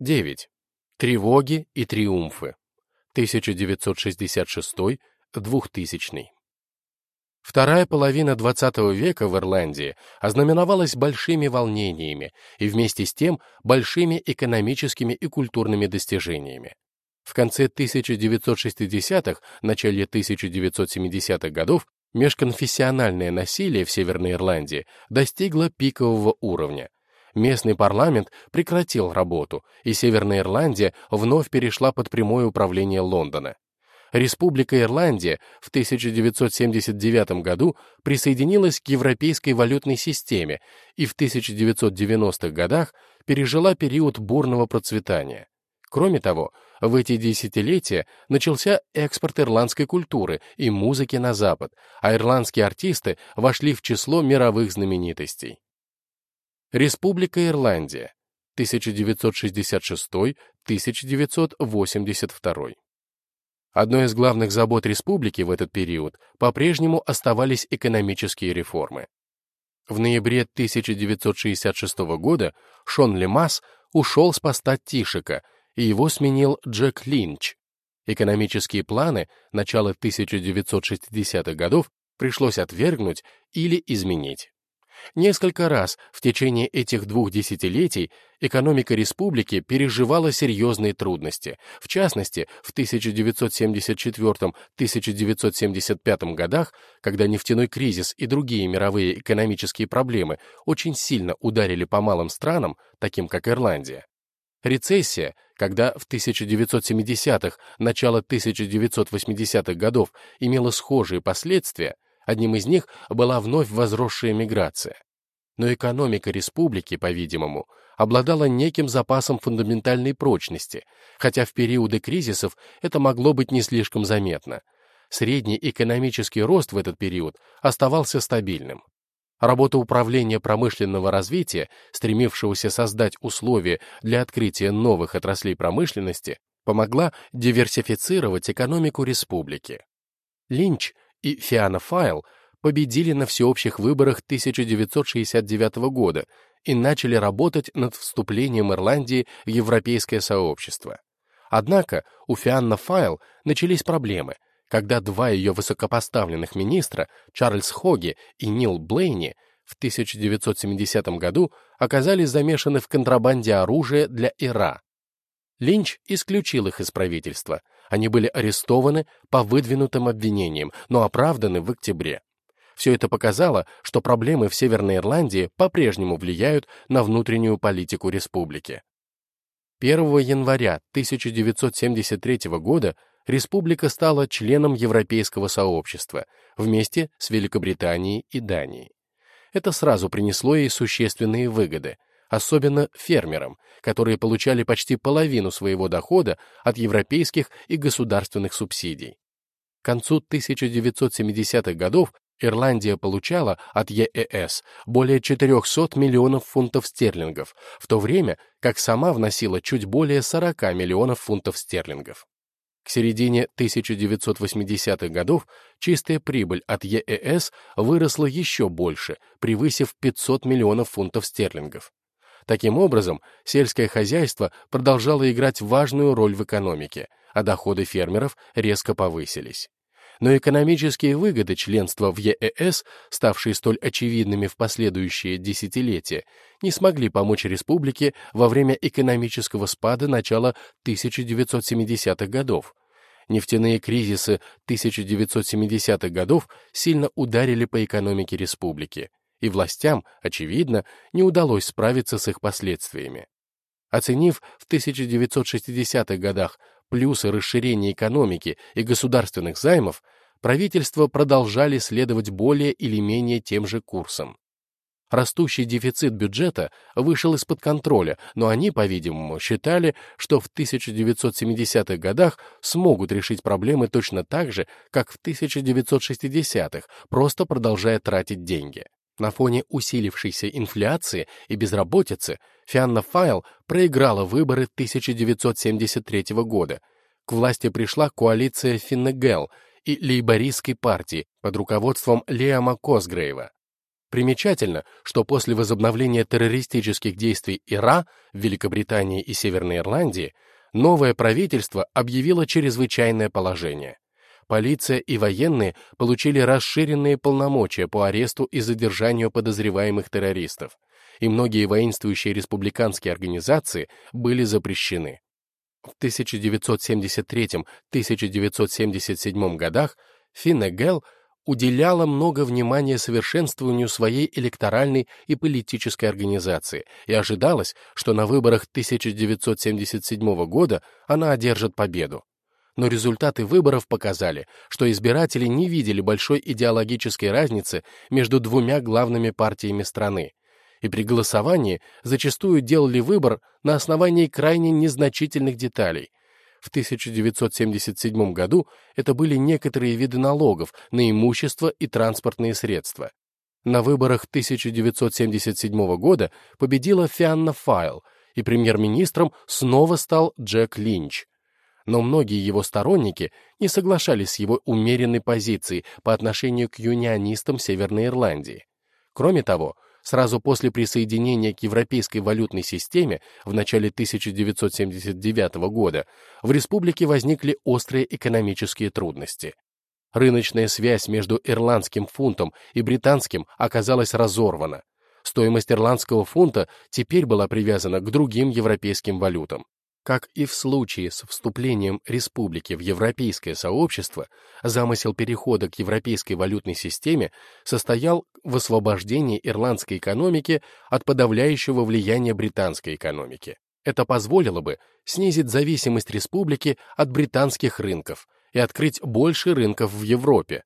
9. Тревоги и триумфы. 1966-2000. Вторая половина XX века в Ирландии ознаменовалась большими волнениями и вместе с тем большими экономическими и культурными достижениями. В конце 1960-х, начале 1970-х годов межконфессиональное насилие в Северной Ирландии достигло пикового уровня. Местный парламент прекратил работу, и Северная Ирландия вновь перешла под прямое управление Лондона. Республика Ирландия в 1979 году присоединилась к европейской валютной системе и в 1990-х годах пережила период бурного процветания. Кроме того, в эти десятилетия начался экспорт ирландской культуры и музыки на Запад, а ирландские артисты вошли в число мировых знаменитостей. Республика Ирландия, 1966-1982. Одной из главных забот республики в этот период по-прежнему оставались экономические реформы. В ноябре 1966 года Шон Лемас ушел с поста Тишика и его сменил Джек Линч. Экономические планы начала 1960-х годов пришлось отвергнуть или изменить. Несколько раз в течение этих двух десятилетий экономика республики переживала серьезные трудности. В частности, в 1974-1975 годах, когда нефтяной кризис и другие мировые экономические проблемы очень сильно ударили по малым странам, таким как Ирландия. Рецессия, когда в 1970-х, начало 1980-х годов имела схожие последствия, одним из них была вновь возросшая миграция. Но экономика республики, по-видимому, обладала неким запасом фундаментальной прочности, хотя в периоды кризисов это могло быть не слишком заметно. Средний экономический рост в этот период оставался стабильным. Работа управления промышленного развития, стремившегося создать условия для открытия новых отраслей промышленности, помогла диверсифицировать экономику республики. Линч и Фиана Файл победили на всеобщих выборах 1969 года и начали работать над вступлением Ирландии в европейское сообщество. Однако у Фианна Файл начались проблемы – когда два ее высокопоставленных министра, Чарльз Хоги и Нил Блейни, в 1970 году оказались замешаны в контрабанде оружия для Ира. Линч исключил их из правительства. Они были арестованы по выдвинутым обвинениям, но оправданы в октябре. Все это показало, что проблемы в Северной Ирландии по-прежнему влияют на внутреннюю политику республики. 1 января 1973 года республика стала членом Европейского сообщества вместе с Великобританией и Данией. Это сразу принесло ей существенные выгоды, особенно фермерам, которые получали почти половину своего дохода от европейских и государственных субсидий. К концу 1970-х годов Ирландия получала от ЕЭС более 400 миллионов фунтов стерлингов, в то время как сама вносила чуть более 40 миллионов фунтов стерлингов. К середине 1980-х годов чистая прибыль от ЕЭС выросла еще больше, превысив 500 миллионов фунтов стерлингов. Таким образом, сельское хозяйство продолжало играть важную роль в экономике, а доходы фермеров резко повысились. Но экономические выгоды членства в ЕЭС, ставшие столь очевидными в последующие десятилетия, не смогли помочь республике во время экономического спада начала 1970-х годов. Нефтяные кризисы 1970-х годов сильно ударили по экономике республики, и властям, очевидно, не удалось справиться с их последствиями. Оценив в 1960-х годах плюсы расширения экономики и государственных займов, правительства продолжали следовать более или менее тем же курсом. Растущий дефицит бюджета вышел из-под контроля, но они, по-видимому, считали, что в 1970-х годах смогут решить проблемы точно так же, как в 1960-х, просто продолжая тратить деньги. На фоне усилившейся инфляции и безработицы Фианна Файл проиграла выборы 1973 года. К власти пришла коалиция Финнегел и лейбористской партии под руководством Лиама Косгрейва. Примечательно, что после возобновления террористических действий ИРА в Великобритании и Северной Ирландии новое правительство объявило чрезвычайное положение. Полиция и военные получили расширенные полномочия по аресту и задержанию подозреваемых террористов, и многие воинствующие республиканские организации были запрещены. В 1973-1977 годах Финнегел уделяла много внимания совершенствованию своей электоральной и политической организации, и ожидалось, что на выборах 1977 года она одержит победу. Но результаты выборов показали, что избиратели не видели большой идеологической разницы между двумя главными партиями страны, и при голосовании зачастую делали выбор на основании крайне незначительных деталей. В 1977 году это были некоторые виды налогов на имущество и транспортные средства. На выборах 1977 года победила Фианна Файл, и премьер-министром снова стал Джек Линч. Но многие его сторонники не соглашались с его умеренной позицией по отношению к юнионистам Северной Ирландии. Кроме того, Сразу после присоединения к европейской валютной системе в начале 1979 года в республике возникли острые экономические трудности. Рыночная связь между ирландским фунтом и британским оказалась разорвана. Стоимость ирландского фунта теперь была привязана к другим европейским валютам. Как и в случае с вступлением республики в европейское сообщество, замысел перехода к европейской валютной системе состоял в освобождении ирландской экономики от подавляющего влияния британской экономики. Это позволило бы снизить зависимость республики от британских рынков и открыть больше рынков в Европе.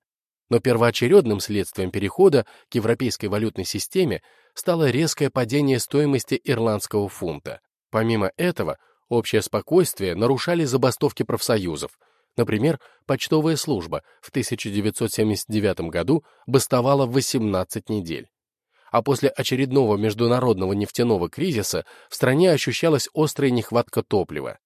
Но первоочередным следствием перехода к европейской валютной системе стало резкое падение стоимости ирландского фунта. Помимо этого, Общее спокойствие нарушали забастовки профсоюзов. Например, почтовая служба в 1979 году бастовала 18 недель. А после очередного международного нефтяного кризиса в стране ощущалась острая нехватка топлива.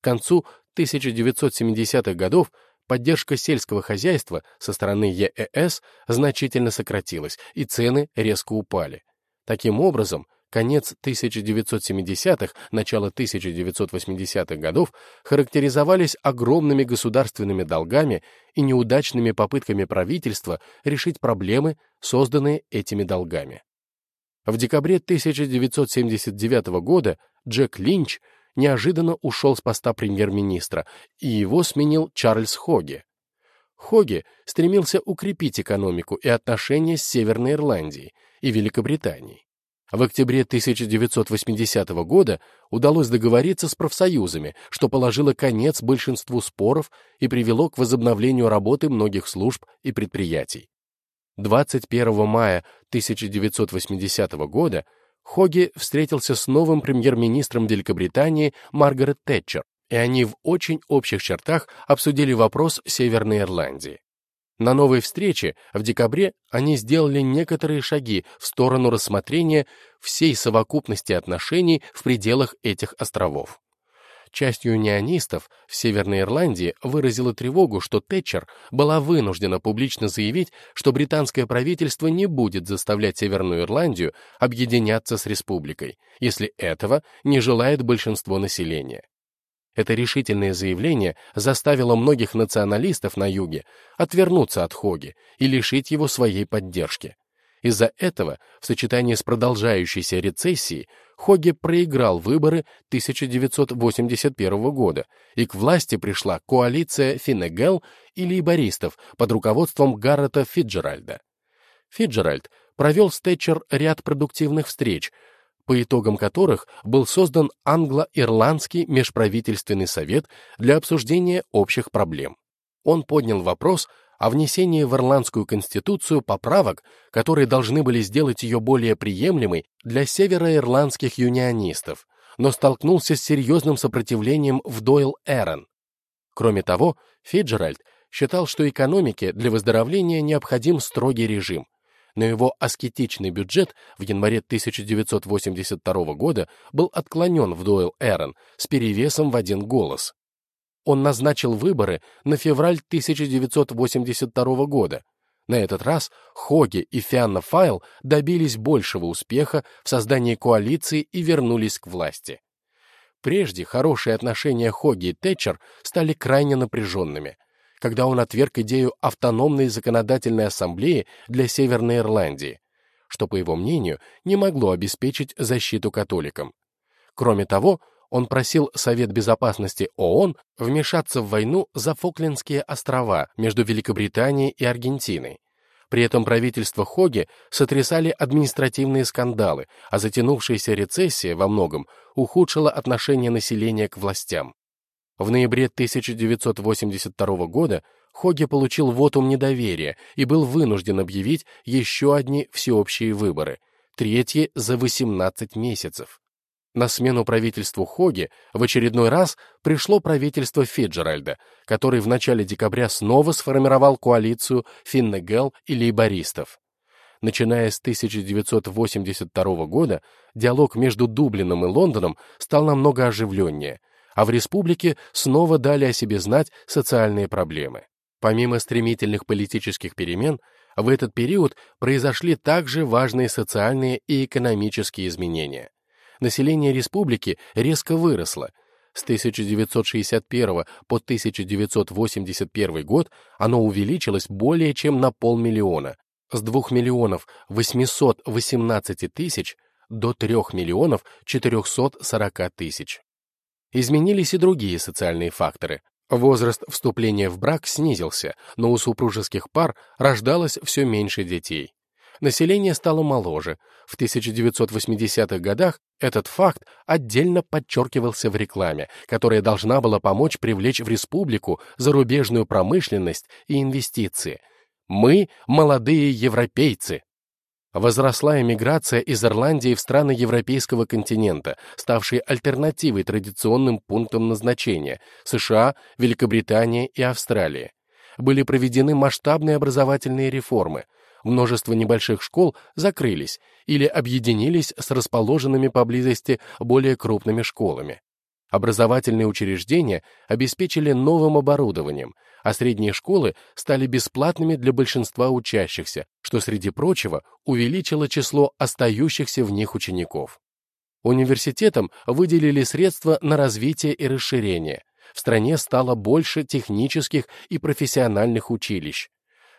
К концу 1970-х годов поддержка сельского хозяйства со стороны ЕЭС значительно сократилась, и цены резко упали. Таким образом, конец 1970-х, начало 1980-х годов характеризовались огромными государственными долгами и неудачными попытками правительства решить проблемы, созданные этими долгами. В декабре 1979 года Джек Линч неожиданно ушел с поста премьер-министра, и его сменил Чарльз Хоги. Хоги стремился укрепить экономику и отношения с Северной Ирландией и Великобританией. В октябре 1980 года удалось договориться с профсоюзами, что положило конец большинству споров и привело к возобновлению работы многих служб и предприятий. 21 мая 1980 года Хоги встретился с новым премьер-министром Великобритании Маргарет Тэтчер, и они в очень общих чертах обсудили вопрос Северной Ирландии. На новой встрече в декабре они сделали некоторые шаги в сторону рассмотрения всей совокупности отношений в пределах этих островов. Часть юнионистов в Северной Ирландии выразила тревогу, что Тэтчер была вынуждена публично заявить, что британское правительство не будет заставлять Северную Ирландию объединяться с республикой, если этого не желает большинство населения. Это решительное заявление заставило многих националистов на юге отвернуться от Хоги и лишить его своей поддержки. Из-за этого, в сочетании с продолжающейся рецессией, Хоги проиграл выборы 1981 года, и к власти пришла коалиция Финнегел и лейбористов под руководством Гаррета Фиджеральда. Фиджеральд провел с Тэтчер ряд продуктивных встреч, по итогам которых был создан Англо-Ирландский межправительственный совет для обсуждения общих проблем. Он поднял вопрос о внесении в Ирландскую конституцию поправок, которые должны были сделать ее более приемлемой для североирландских юнионистов, но столкнулся с серьезным сопротивлением в Дойл-Эрон. Кроме того, Фиджеральд считал, что экономике для выздоровления необходим строгий режим, но его аскетичный бюджет в январе 1982 года был отклонен в дуэл Эрон с перевесом в один голос. Он назначил выборы на февраль 1982 года, На этот раз Хоги и Фианна Файл добились большего успеха в создании коалиции и вернулись к власти. Прежде хорошие отношения Хоги и Тэтчер стали крайне напряженными, когда он отверг идею автономной законодательной ассамблеи для Северной Ирландии, что, по его мнению, не могло обеспечить защиту католикам. Кроме того, он просил Совет Безопасности ООН вмешаться в войну за Фоклендские острова между Великобританией и Аргентиной. При этом правительство Хоги сотрясали административные скандалы, а затянувшаяся рецессия во многом ухудшила отношение населения к властям. В ноябре 1982 года Хоги получил вотум недоверия и был вынужден объявить еще одни всеобщие выборы, третьи за 18 месяцев. На смену правительству Хоги в очередной раз пришло правительство Фиджеральда, который в начале декабря снова сформировал коалицию Финнегел и лейбористов. Начиная с 1982 года, диалог между Дублином и Лондоном стал намного оживленнее, а в республике снова дали о себе знать социальные проблемы. Помимо стремительных политических перемен, в этот период произошли также важные социальные и экономические изменения население республики резко выросло. С 1961 по 1981 год оно увеличилось более чем на полмиллиона, с 2 миллионов 818 тысяч до 3 миллионов 440 тысяч. Изменились и другие социальные факторы. Возраст вступления в брак снизился, но у супружеских пар рождалось все меньше детей население стало моложе. В 1980-х годах этот факт отдельно подчеркивался в рекламе, которая должна была помочь привлечь в республику зарубежную промышленность и инвестиции. «Мы – молодые европейцы», Возросла эмиграция из Ирландии в страны европейского континента, ставшие альтернативой традиционным пунктам назначения – США, Великобритания и Австралия. Были проведены масштабные образовательные реформы – множество небольших школ закрылись или объединились с расположенными поблизости более крупными школами. Образовательные учреждения обеспечили новым оборудованием, а средние школы стали бесплатными для большинства учащихся, что, среди прочего, увеличило число остающихся в них учеников. Университетам выделили средства на развитие и расширение. В стране стало больше технических и профессиональных училищ.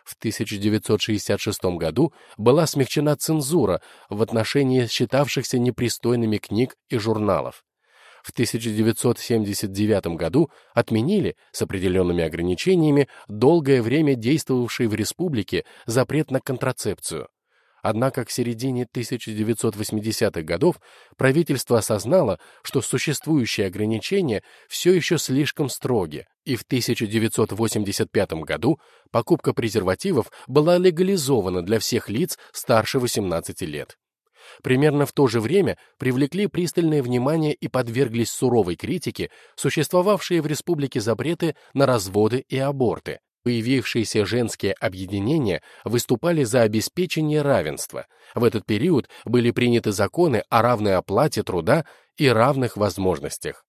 В 1966 году была смягчена цензура в отношении считавшихся непристойными книг и журналов. В 1979 году отменили с определенными ограничениями долгое время действовавший в республике запрет на контрацепцию. Однако к середине 1980-х годов правительство осознало, что существующие ограничения все еще слишком строги, и в 1985 году покупка презервативов была легализована для всех лиц старше 18 лет. Примерно в то же время привлекли пристальное внимание и подверглись суровой критике существовавшие в республике запреты на разводы и аборты, Появившиеся женские объединения выступали за обеспечение равенства. В этот период были приняты законы о равной оплате труда и равных возможностях.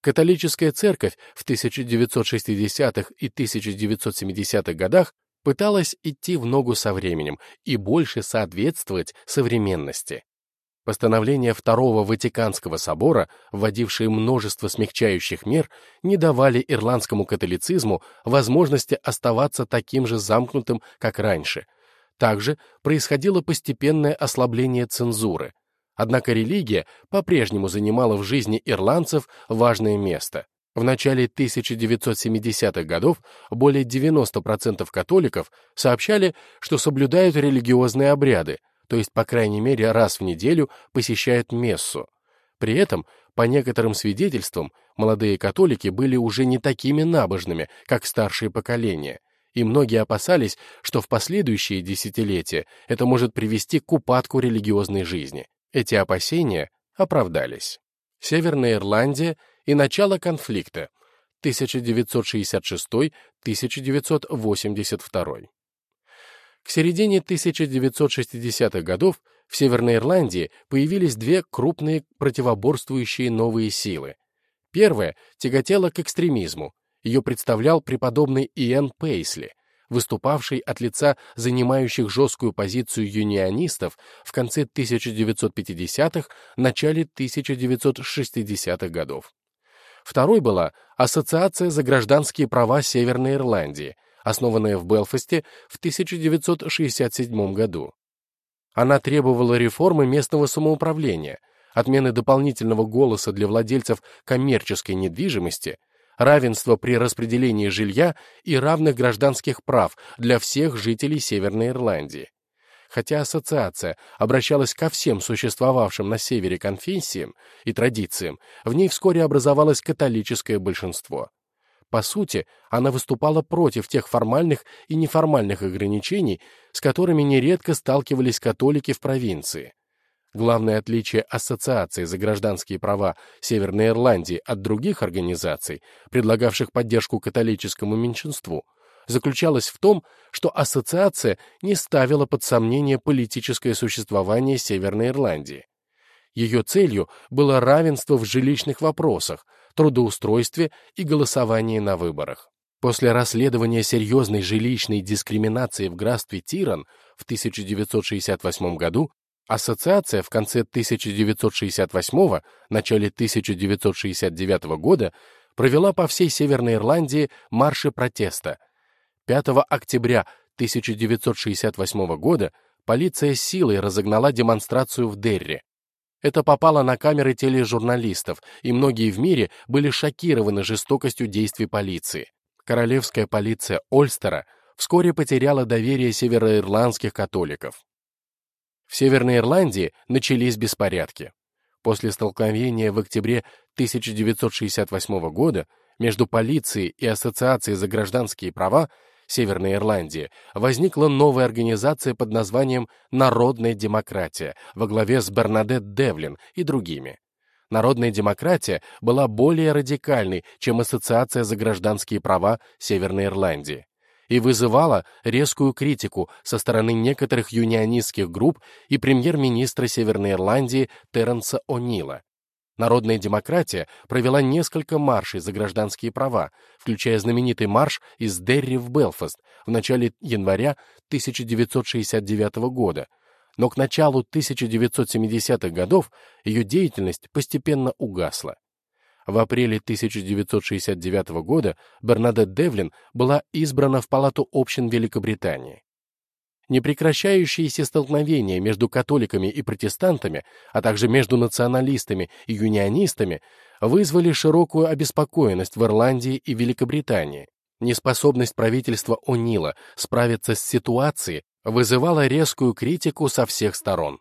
Католическая церковь в 1960-х и 1970-х годах пыталась идти в ногу со временем и больше соответствовать современности. Постановления Второго Ватиканского собора, вводившие множество смягчающих мер, не давали ирландскому католицизму возможности оставаться таким же замкнутым, как раньше. Также происходило постепенное ослабление цензуры. Однако религия по-прежнему занимала в жизни ирландцев важное место. В начале 1970-х годов более 90% католиков сообщали, что соблюдают религиозные обряды, то есть, по крайней мере, раз в неделю посещает мессу. При этом, по некоторым свидетельствам, молодые католики были уже не такими набожными, как старшие поколения, и многие опасались, что в последующие десятилетия это может привести к упадку религиозной жизни. Эти опасения оправдались. Северная Ирландия и начало конфликта 1966-1982. К середине 1960-х годов в Северной Ирландии появились две крупные противоборствующие новые силы. Первая тяготела к экстремизму. Ее представлял преподобный Иэн Пейсли. выступавший от лица занимающих жесткую позицию юнионистов в конце 1950-х, начале 1960-х годов. Второй была Ассоциация за гражданские права Северной Ирландии, основанная в Белфасте в 1967 году. Она требовала реформы местного самоуправления, отмены дополнительного голоса для владельцев коммерческой недвижимости, равенства при распределении жилья и равных гражданских прав для всех жителей Северной Ирландии. Хотя ассоциация обращалась ко всем существовавшим на севере конфессиям и традициям, в ней вскоре образовалось католическое большинство. По сути, она выступала против тех формальных и неформальных ограничений, с которыми нередко сталкивались католики в провинции. Главное отличие Ассоциации за гражданские права Северной Ирландии от других организаций, предлагавших поддержку католическому меньшинству, заключалось в том, что ассоциация не ставила под сомнение политическое существование Северной Ирландии. Ее целью было равенство в жилищных вопросах, трудоустройстве и голосовании на выборах. После расследования серьезной жилищной дискриминации в графстве Тиран в 1968 году ассоциация в конце 1968 начале 1969 года провела по всей Северной Ирландии марши протеста. 5 октября 1968 года полиция силой разогнала демонстрацию в Дерри. Это попало на камеры тележурналистов, и многие в мире были шокированы жестокостью действий полиции. Королевская полиция Ольстера вскоре потеряла доверие североирландских католиков. В Северной Ирландии начались беспорядки. После столкновения в октябре 1968 года между полицией и Ассоциацией за гражданские права Северной Ирландии, возникла новая организация под названием «Народная демократия» во главе с Бернадет Девлин и другими. Народная демократия была более радикальной, чем Ассоциация за гражданские права Северной Ирландии и вызывала резкую критику со стороны некоторых юнионистских групп и премьер-министра Северной Ирландии Терренса О'Нила. Народная демократия провела несколько маршей за гражданские права, включая знаменитый марш из Дерри в Белфаст в начале января 1969 года, но к началу 1970-х годов ее деятельность постепенно угасла. В апреле 1969 года Бернадет Девлин была избрана в Палату общин Великобритании. Непрекращающиеся столкновения между католиками и протестантами, а также между националистами и юнионистами вызвали широкую обеспокоенность в Ирландии и Великобритании. Неспособность правительства О'Нила справиться с ситуацией вызывала резкую критику со всех сторон.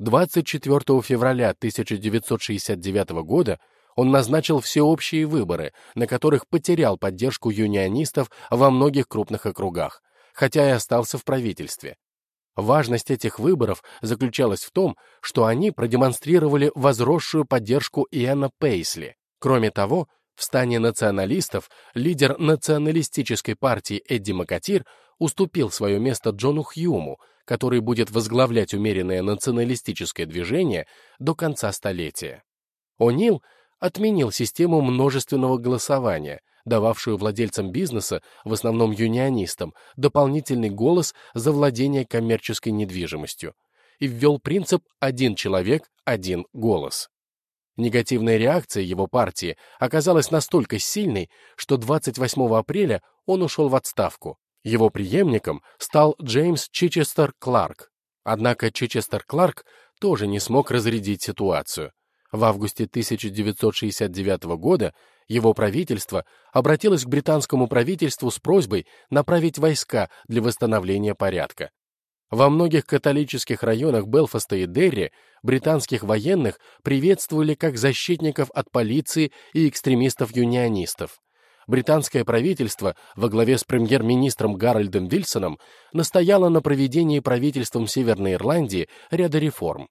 24 февраля 1969 года он назначил всеобщие выборы, на которых потерял поддержку юнионистов во многих крупных округах, хотя и остался в правительстве. Важность этих выборов заключалась в том, что они продемонстрировали возросшую поддержку Иэна Пейсли. Кроме того, в стане националистов лидер националистической партии Эдди Макатир уступил свое место Джону Хьюму, который будет возглавлять умеренное националистическое движение до конца столетия. О'Нил отменил систему множественного голосования, дававшую владельцам бизнеса, в основном юнионистам, дополнительный голос за владение коммерческой недвижимостью и ввел принцип «один человек, один голос». Негативная реакция его партии оказалась настолько сильной, что 28 апреля он ушел в отставку. Его преемником стал Джеймс Чичестер Кларк. Однако Чичестер Кларк тоже не смог разрядить ситуацию. В августе 1969 года его правительство обратилось к британскому правительству с просьбой направить войска для восстановления порядка. Во многих католических районах Белфаста и Дерри британских военных приветствовали как защитников от полиции и экстремистов-юнионистов. Британское правительство во главе с премьер-министром Гарольдом Вильсоном настояло на проведении правительством Северной Ирландии ряда реформ.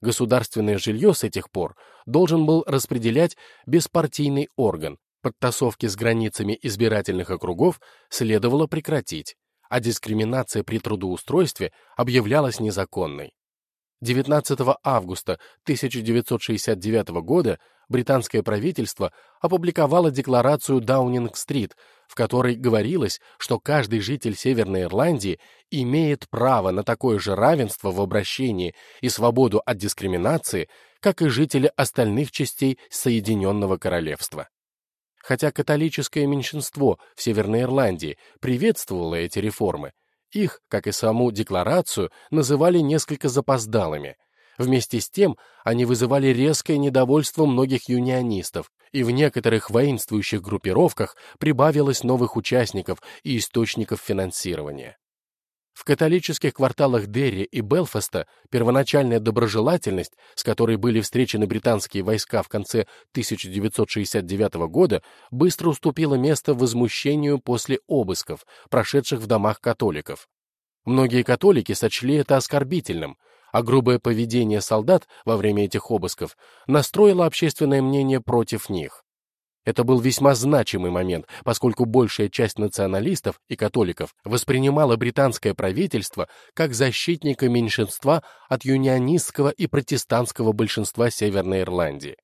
Государственное жилье с этих пор должен был распределять беспартийный орган. Подтасовки с границами избирательных округов следовало прекратить, а дискриминация при трудоустройстве объявлялась незаконной. 19 августа 1969 года британское правительство опубликовало декларацию Даунинг-стрит, в которой говорилось, что каждый житель Северной Ирландии имеет право на такое же равенство в обращении и свободу от дискриминации, как и жители остальных частей Соединенного Королевства. Хотя католическое меньшинство в Северной Ирландии приветствовало эти реформы, их, как и саму декларацию, называли несколько запоздалыми. Вместе с тем они вызывали резкое недовольство многих юнионистов, и в некоторых воинствующих группировках прибавилось новых участников и источников финансирования. В католических кварталах Дерри и Белфаста первоначальная доброжелательность, с которой были встречены британские войска в конце 1969 года, быстро уступила место возмущению после обысков, прошедших в домах католиков. Многие католики сочли это оскорбительным, а грубое поведение солдат во время этих обысков настроило общественное мнение против них. Это был весьма значимый момент, поскольку большая часть националистов и католиков воспринимала британское правительство как защитника меньшинства от юнионистского и протестантского большинства Северной Ирландии.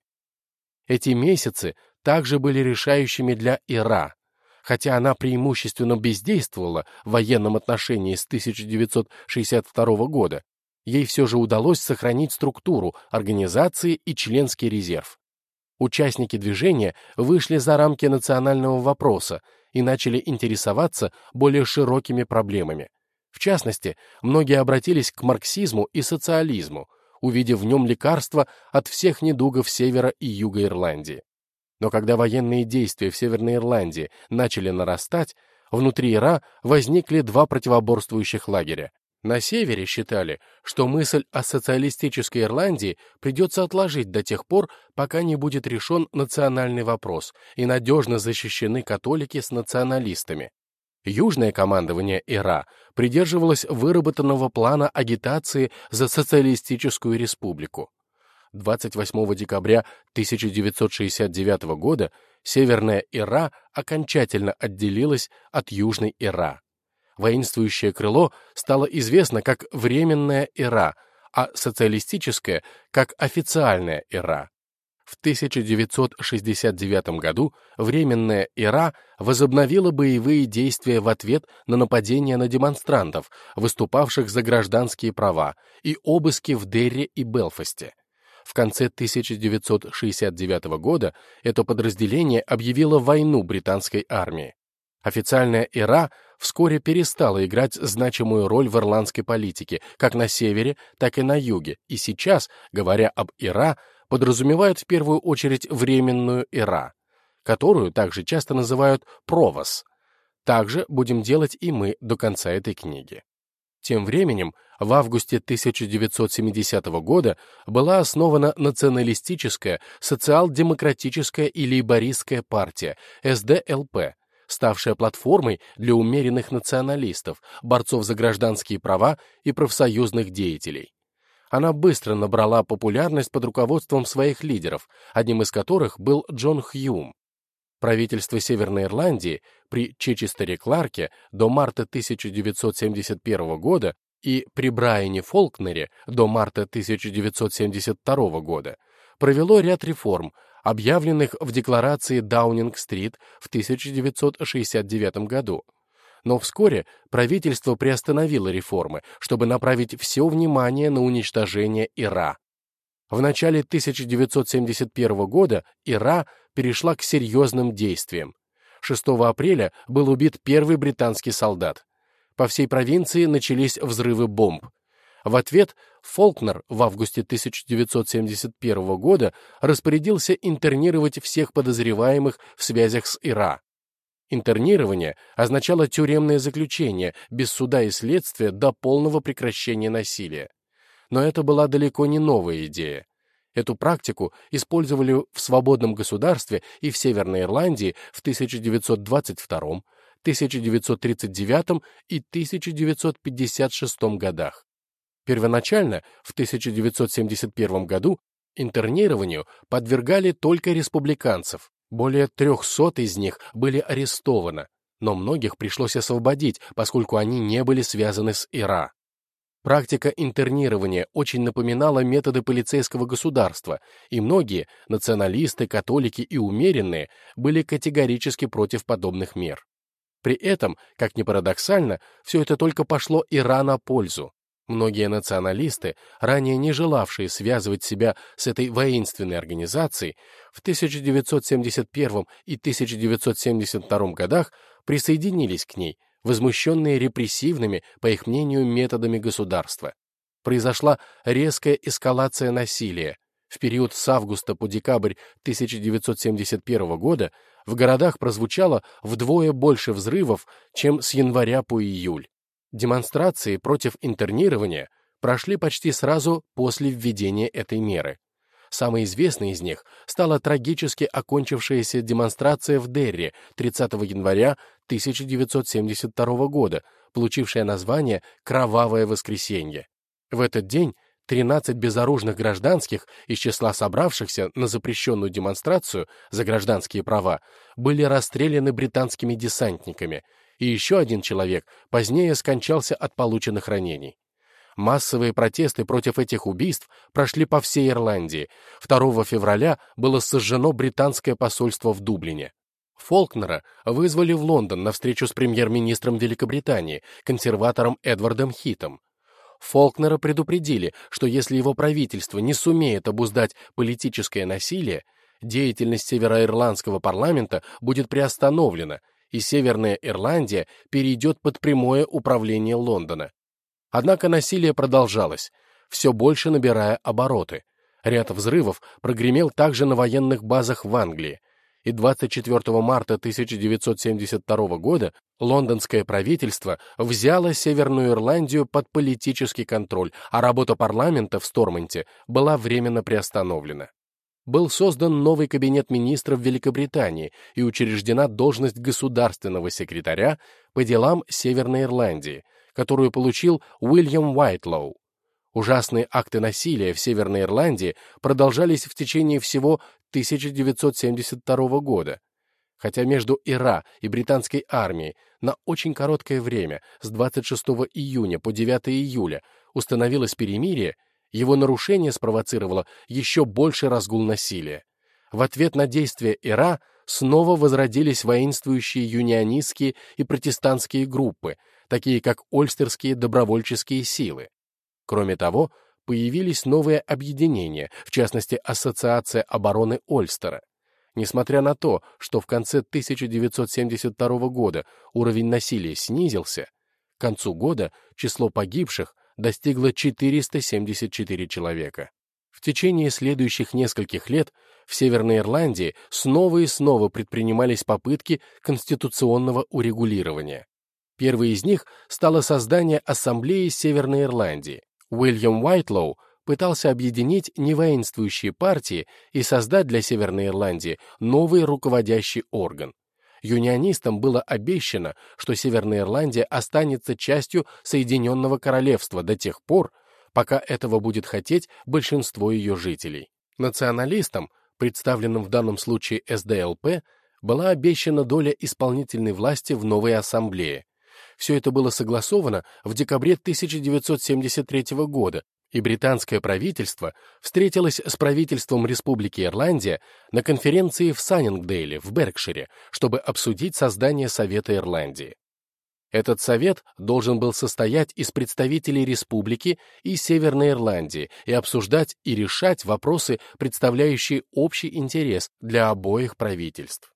Эти месяцы также были решающими для Ира, хотя она преимущественно бездействовала в военном отношении с 1962 года, ей все же удалось сохранить структуру организации и членский резерв. Участники движения вышли за рамки национального вопроса и начали интересоваться более широкими проблемами. В частности, многие обратились к марксизму и социализму, увидев в нем лекарство от всех недугов севера и юга Ирландии. Но когда военные действия в Северной Ирландии начали нарастать, внутри Ира возникли два противоборствующих лагеря. На севере считали, что мысль о социалистической Ирландии придется отложить до тех пор, пока не будет решен национальный вопрос и надежно защищены католики с националистами. Южное командование ИРА придерживалось выработанного плана агитации за социалистическую республику. 28 декабря 1969 года Северная Ира окончательно отделилась от Южной Ира воинствующее крыло стало известно как Временная Ира, а социалистическое — как Официальная Ира. В 1969 году Временная Ира возобновила боевые действия в ответ на нападения на демонстрантов, выступавших за гражданские права, и обыски в Дерре и Белфасте. В конце 1969 года это подразделение объявило войну британской армии. Официальная ИРА вскоре перестала играть значимую роль в ирландской политике, как на севере, так и на юге, и сейчас, говоря об ИРА, подразумевают в первую очередь временную ИРА, которую также часто называют «провоз». Также будем делать и мы до конца этой книги. Тем временем, в августе 1970 года была основана националистическая, социал-демократическая и лейбористская партия СДЛП, ставшая платформой для умеренных националистов, борцов за гражданские права и профсоюзных деятелей. Она быстро набрала популярность под руководством своих лидеров, одним из которых был Джон Хьюм. Правительство Северной Ирландии при Чичестере-Кларке до марта 1971 года и при Брайане Фолкнере до марта 1972 года провело ряд реформ, объявленных в декларации Даунинг-стрит в 1969 году. Но вскоре правительство приостановило реформы, чтобы направить все внимание на уничтожение Ира. В начале 1971 года Ира перешла к серьезным действиям. 6 апреля был убит первый британский солдат. По всей провинции начались взрывы бомб. В ответ Фолкнер в августе 1971 года распорядился интернировать всех подозреваемых в связях с ИРА. Интернирование означало тюремное заключение без суда и следствия до полного прекращения насилия. Но это была далеко не новая идея. Эту практику использовали в свободном государстве и в Северной Ирландии в 1922, 1939 и 1956 годах. Первоначально, в 1971 году, интернированию подвергали только республиканцев. Более 300 из них были арестованы, но многих пришлось освободить, поскольку они не были связаны с ИРА. Практика интернирования очень напоминала методы полицейского государства, и многие, националисты, католики и умеренные, были категорически против подобных мер. При этом, как ни парадоксально, все это только пошло Ира на пользу. Многие националисты, ранее не желавшие связывать себя с этой воинственной организацией, в 1971 и 1972 годах присоединились к ней, возмущенные репрессивными, по их мнению, методами государства. Произошла резкая эскалация насилия. В период с августа по декабрь 1971 года в городах прозвучало вдвое больше взрывов, чем с января по июль. Демонстрации против интернирования прошли почти сразу после введения этой меры. Самой известной из них стала трагически окончившаяся демонстрация в Дерри 30 января 1972 года, получившая название «Кровавое воскресенье». В этот день 13 безоружных гражданских из числа собравшихся на запрещенную демонстрацию за гражданские права были расстреляны британскими десантниками, и еще один человек позднее скончался от полученных ранений. Массовые протесты против этих убийств прошли по всей Ирландии. 2 февраля было сожжено британское посольство в Дублине. Фолкнера вызвали в Лондон на встречу с премьер-министром Великобритании, консерватором Эдвардом Хитом. Фолкнера предупредили, что если его правительство не сумеет обуздать политическое насилие, деятельность североирландского парламента будет приостановлена, и Северная Ирландия перейдет под прямое управление Лондона. Однако насилие продолжалось, все больше набирая обороты. Ряд взрывов прогремел также на военных базах в Англии, и 24 марта 1972 года лондонское правительство взяло Северную Ирландию под политический контроль, а работа парламента в Стормонте была временно приостановлена был создан новый кабинет министров Великобритании и учреждена должность государственного секретаря по делам Северной Ирландии, которую получил Уильям Уайтлоу. Ужасные акты насилия в Северной Ирландии продолжались в течение всего 1972 года. Хотя между ИРА и британской армией на очень короткое время, с 26 июня по 9 июля, установилось перемирие, его нарушение спровоцировало еще больше разгул насилия. В ответ на действия Ира снова возродились воинствующие юнионистские и протестантские группы, такие как Ольстерские добровольческие силы. Кроме того, появились новые объединения, в частности Ассоциация обороны Ольстера. Несмотря на то, что в конце 1972 года уровень насилия снизился, к концу года число погибших достигло 474 человека. В течение следующих нескольких лет в Северной Ирландии снова и снова предпринимались попытки конституционного урегулирования. Первой из них стало создание Ассамблеи Северной Ирландии. Уильям Уайтлоу пытался объединить невоинствующие партии и создать для Северной Ирландии новый руководящий орган юнионистам было обещано, что Северная Ирландия останется частью Соединенного Королевства до тех пор, пока этого будет хотеть большинство ее жителей. Националистам, представленным в данном случае СДЛП, была обещана доля исполнительной власти в новой ассамблее. Все это было согласовано в декабре 1973 года и британское правительство встретилось с правительством Республики Ирландия на конференции в Саннингдейле, в Беркшире, чтобы обсудить создание Совета Ирландии. Этот совет должен был состоять из представителей республики и Северной Ирландии и обсуждать и решать вопросы, представляющие общий интерес для обоих правительств.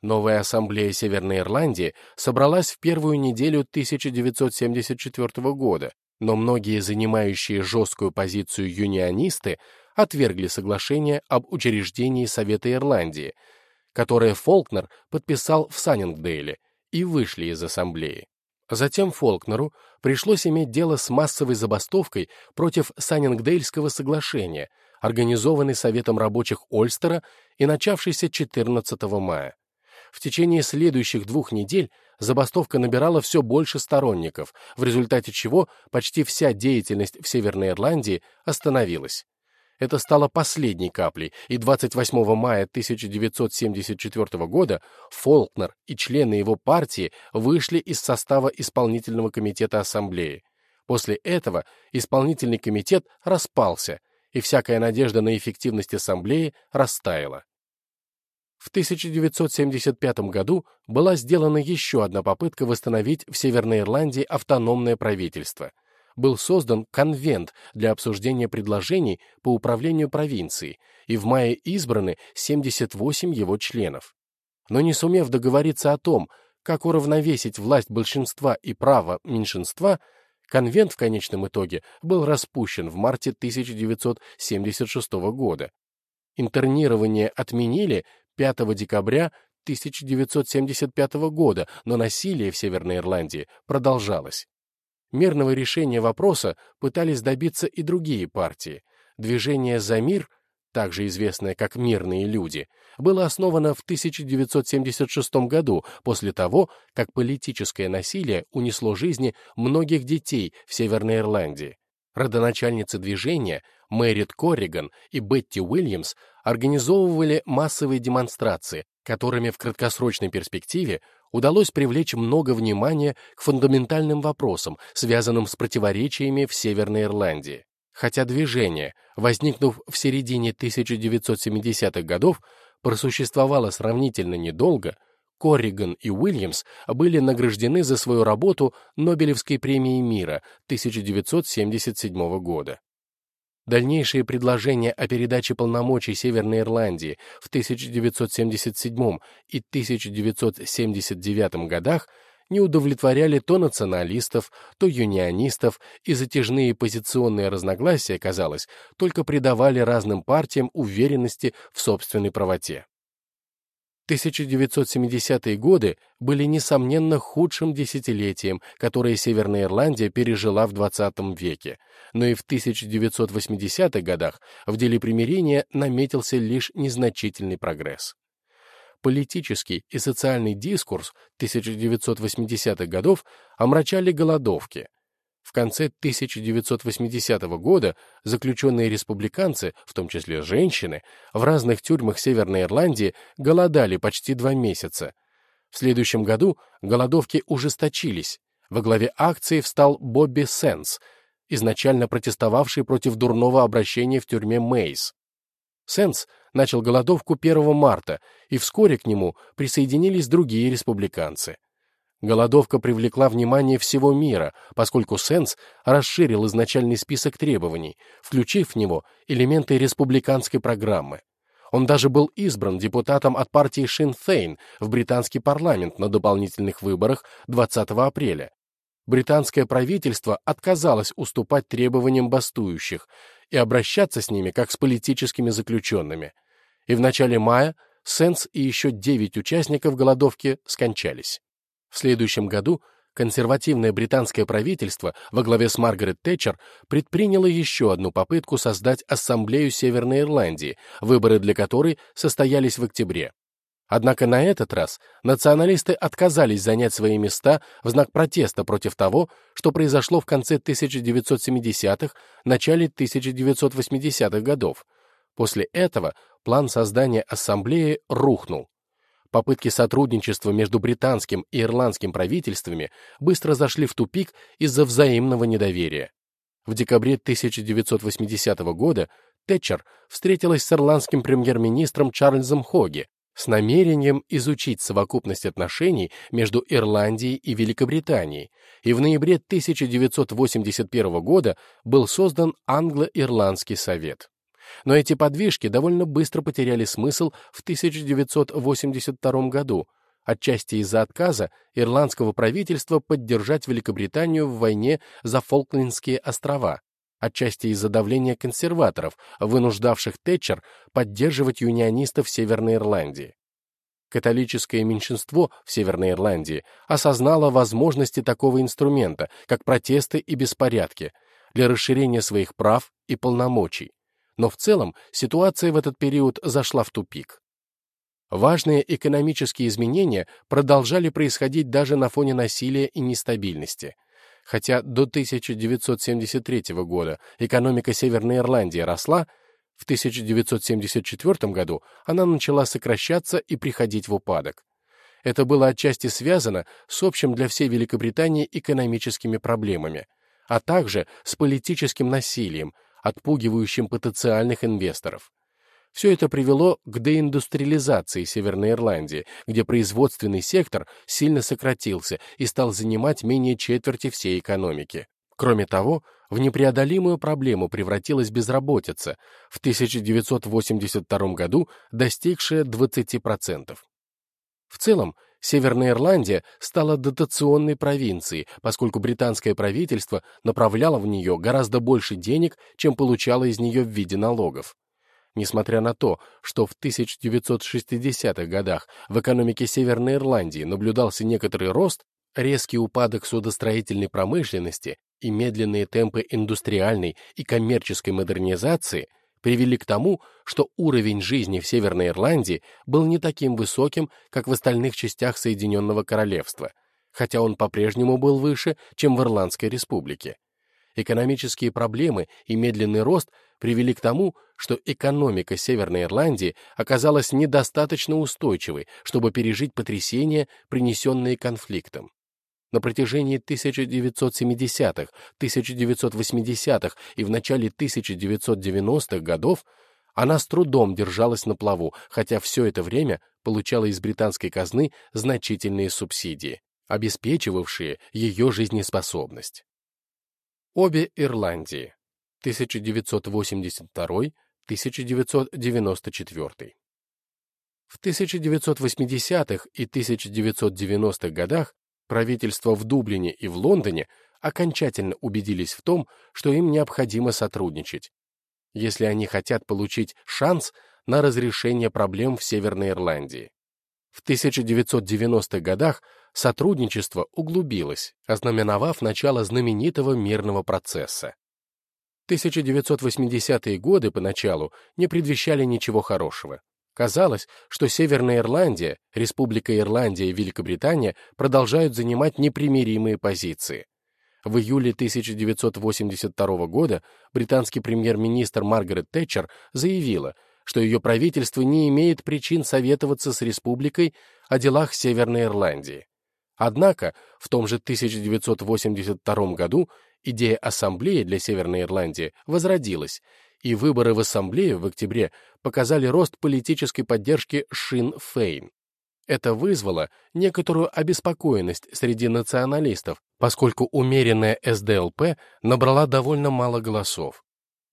Новая ассамблея Северной Ирландии собралась в первую неделю 1974 года, но многие занимающие жесткую позицию юнионисты отвергли соглашение об учреждении Совета Ирландии, которое Фолкнер подписал в Саннингдейле, и вышли из ассамблеи. Затем Фолкнеру пришлось иметь дело с массовой забастовкой против Саннингдейльского соглашения, организованной Советом рабочих Ольстера и начавшейся 14 мая. В течение следующих двух недель забастовка набирала все больше сторонников, в результате чего почти вся деятельность в Северной Ирландии остановилась. Это стало последней каплей, и 28 мая 1974 года Фолкнер и члены его партии вышли из состава исполнительного комитета Ассамблеи. После этого исполнительный комитет распался, и всякая надежда на эффективность Ассамблеи растаяла. В 1975 году была сделана еще одна попытка восстановить в Северной Ирландии автономное правительство. Был создан конвент для обсуждения предложений по управлению провинцией, и в мае избраны 78 его членов. Но не сумев договориться о том, как уравновесить власть большинства и право меньшинства, конвент в конечном итоге был распущен в марте 1976 года. Интернирование отменили 5 декабря 1975 года, но насилие в Северной Ирландии продолжалось. Мирного решения вопроса пытались добиться и другие партии. Движение «За мир», также известное как «Мирные люди», было основано в 1976 году после того, как политическое насилие унесло жизни многих детей в Северной Ирландии. Родоначальницы движения Мэрит Корриган и Бетти Уильямс организовывали массовые демонстрации, которыми в краткосрочной перспективе удалось привлечь много внимания к фундаментальным вопросам, связанным с противоречиями в Северной Ирландии. Хотя движение, возникнув в середине 1970-х годов, просуществовало сравнительно недолго, Корриган и Уильямс были награждены за свою работу Нобелевской премией мира 1977 года. Дальнейшие предложения о передаче полномочий Северной Ирландии в 1977 и 1979 годах не удовлетворяли то националистов, то юнионистов, и затяжные позиционные разногласия, казалось, только придавали разным партиям уверенности в собственной правоте. 1970-е годы были, несомненно, худшим десятилетием, которое Северная Ирландия пережила в XX веке, но и в 1980-х годах в деле примирения наметился лишь незначительный прогресс. Политический и социальный дискурс 1980-х годов омрачали голодовки – в конце 1980 года заключенные республиканцы, в том числе женщины, в разных тюрьмах Северной Ирландии голодали почти два месяца. В следующем году голодовки ужесточились. Во главе акции встал Бобби Сенс, изначально протестовавший против дурного обращения в тюрьме Мейс. Сенс начал голодовку 1 марта, и вскоре к нему присоединились другие республиканцы. Голодовка привлекла внимание всего мира, поскольку Сенс расширил изначальный список требований, включив в него элементы республиканской программы. Он даже был избран депутатом от партии Шин Фейн в британский парламент на дополнительных выборах 20 апреля. Британское правительство отказалось уступать требованиям бастующих и обращаться с ними как с политическими заключенными. И в начале мая Сенс и еще девять участников голодовки скончались. В следующем году консервативное британское правительство во главе с Маргарет Тэтчер предприняло еще одну попытку создать Ассамблею Северной Ирландии, выборы для которой состоялись в октябре. Однако на этот раз националисты отказались занять свои места в знак протеста против того, что произошло в конце 1970-х, начале 1980-х годов. После этого план создания ассамблеи рухнул. Попытки сотрудничества между британским и ирландским правительствами быстро зашли в тупик из-за взаимного недоверия. В декабре 1980 года Тэтчер встретилась с ирландским премьер-министром Чарльзом Хоги с намерением изучить совокупность отношений между Ирландией и Великобританией, и в ноябре 1981 года был создан Англо-Ирландский совет. Но эти подвижки довольно быстро потеряли смысл в 1982 году, отчасти из-за отказа ирландского правительства поддержать Великобританию в войне за Фолклендские острова, отчасти из-за давления консерваторов, вынуждавших Тэтчер поддерживать юнионистов Северной Ирландии. Католическое меньшинство в Северной Ирландии осознало возможности такого инструмента, как протесты и беспорядки, для расширения своих прав и полномочий но в целом ситуация в этот период зашла в тупик. Важные экономические изменения продолжали происходить даже на фоне насилия и нестабильности. Хотя до 1973 года экономика Северной Ирландии росла, в 1974 году она начала сокращаться и приходить в упадок. Это было отчасти связано с общим для всей Великобритании экономическими проблемами, а также с политическим насилием, отпугивающим потенциальных инвесторов. Все это привело к деиндустриализации Северной Ирландии, где производственный сектор сильно сократился и стал занимать менее четверти всей экономики. Кроме того, в непреодолимую проблему превратилась безработица, в 1982 году достигшая 20%. В целом, Северная Ирландия стала дотационной провинцией, поскольку британское правительство направляло в нее гораздо больше денег, чем получало из нее в виде налогов. Несмотря на то, что в 1960-х годах в экономике Северной Ирландии наблюдался некоторый рост, резкий упадок судостроительной промышленности и медленные темпы индустриальной и коммерческой модернизации привели к тому, что уровень жизни в Северной Ирландии был не таким высоким, как в остальных частях Соединенного Королевства, хотя он по-прежнему был выше, чем в Ирландской республике. Экономические проблемы и медленный рост привели к тому, что экономика Северной Ирландии оказалась недостаточно устойчивой, чтобы пережить потрясения, принесенные конфликтом. На протяжении 1970-х, 1980-х и в начале 1990-х годов она с трудом держалась на плаву, хотя все это время получала из британской казны значительные субсидии, обеспечивавшие ее жизнеспособность. Обе Ирландии. 1982-1994. В 1980-х и 1990-х годах правительства в Дублине и в Лондоне окончательно убедились в том, что им необходимо сотрудничать, если они хотят получить шанс на разрешение проблем в Северной Ирландии. В 1990-х годах сотрудничество углубилось, ознаменовав начало знаменитого мирного процесса. 1980-е годы поначалу не предвещали ничего хорошего. Казалось, что Северная Ирландия, Республика Ирландия и Великобритания продолжают занимать непримиримые позиции. В июле 1982 года британский премьер-министр Маргарет Тэтчер заявила, что ее правительство не имеет причин советоваться с республикой о делах Северной Ирландии. Однако в том же 1982 году идея ассамблеи для Северной Ирландии возродилась, и выборы в ассамблею в октябре показали рост политической поддержки Шин Фейн. Это вызвало некоторую обеспокоенность среди националистов, поскольку умеренная СДЛП набрала довольно мало голосов.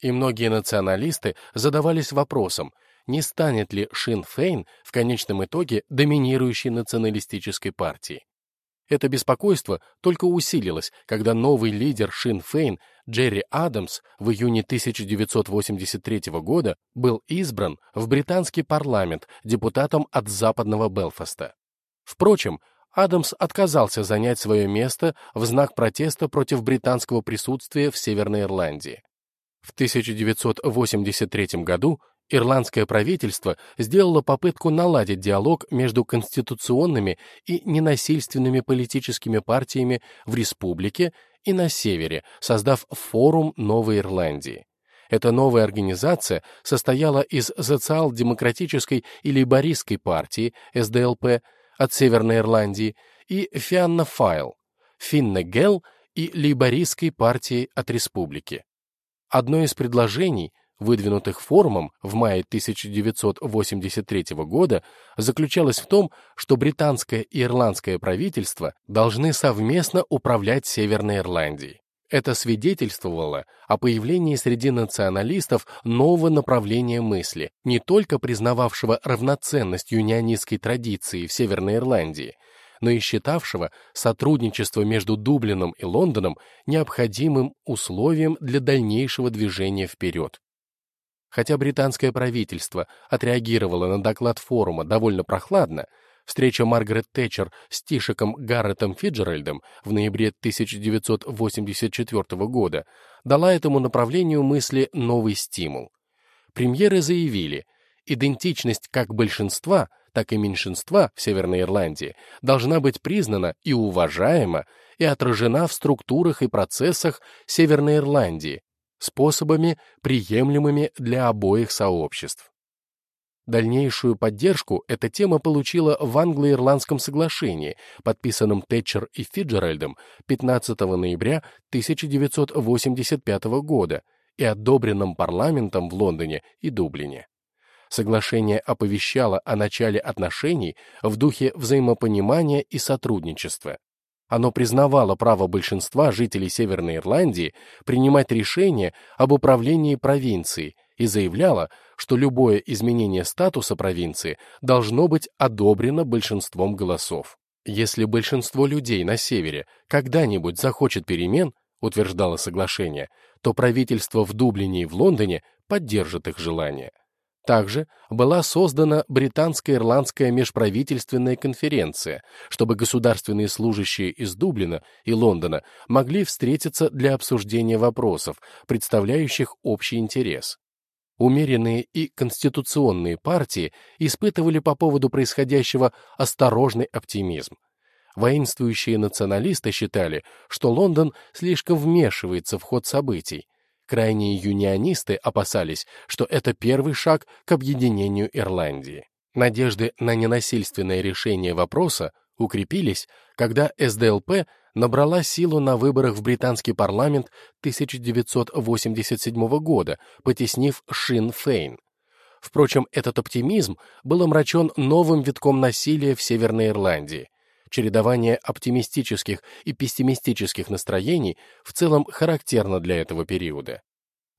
И многие националисты задавались вопросом, не станет ли Шин Фейн в конечном итоге доминирующей националистической партией. Это беспокойство только усилилось, когда новый лидер Шин Фейн Джерри Адамс в июне 1983 года был избран в британский парламент депутатом от западного Белфаста. Впрочем, Адамс отказался занять свое место в знак протеста против британского присутствия в Северной Ирландии. В 1983 году Ирландское правительство сделало попытку наладить диалог между конституционными и ненасильственными политическими партиями в республике и на севере, создав форум Новой Ирландии. Эта новая организация состояла из социал-демократической и лейбористской партии СДЛП от Северной Ирландии и Фианна Файл, Фине Гэл и лейбористской партии от республики. Одно из предложений выдвинутых форумом в мае 1983 года, заключалась в том, что британское и ирландское правительство должны совместно управлять Северной Ирландией. Это свидетельствовало о появлении среди националистов нового направления мысли, не только признававшего равноценность юнионистской традиции в Северной Ирландии, но и считавшего сотрудничество между Дублином и Лондоном необходимым условием для дальнейшего движения вперед. Хотя британское правительство отреагировало на доклад форума довольно прохладно, встреча Маргарет Тэтчер с Тишиком Гарретом Фиджеральдом в ноябре 1984 года дала этому направлению мысли новый стимул. Премьеры заявили, идентичность как большинства, так и меньшинства в Северной Ирландии должна быть признана и уважаема и отражена в структурах и процессах Северной Ирландии, способами, приемлемыми для обоих сообществ. Дальнейшую поддержку эта тема получила в англо-ирландском соглашении, подписанном Тэтчер и Фиджеральдом 15 ноября 1985 года и одобренном парламентом в Лондоне и Дублине. Соглашение оповещало о начале отношений в духе взаимопонимания и сотрудничества. Оно признавало право большинства жителей Северной Ирландии принимать решения об управлении провинцией и заявляло, что любое изменение статуса провинции должно быть одобрено большинством голосов. Если большинство людей на севере когда-нибудь захочет перемен, утверждало соглашение, то правительство в Дублине и в Лондоне поддержит их желание. Также была создана Британско-Ирландская межправительственная конференция, чтобы государственные служащие из Дублина и Лондона могли встретиться для обсуждения вопросов, представляющих общий интерес. Умеренные и конституционные партии испытывали по поводу происходящего осторожный оптимизм. Воинствующие националисты считали, что Лондон слишком вмешивается в ход событий. Крайние юнионисты опасались, что это первый шаг к объединению Ирландии. Надежды на ненасильственное решение вопроса укрепились, когда СДЛП набрала силу на выборах в британский парламент 1987 года, потеснив Шин Фейн. Впрочем, этот оптимизм был омрачен новым витком насилия в Северной Ирландии. Чередование оптимистических и пессимистических настроений в целом характерно для этого периода.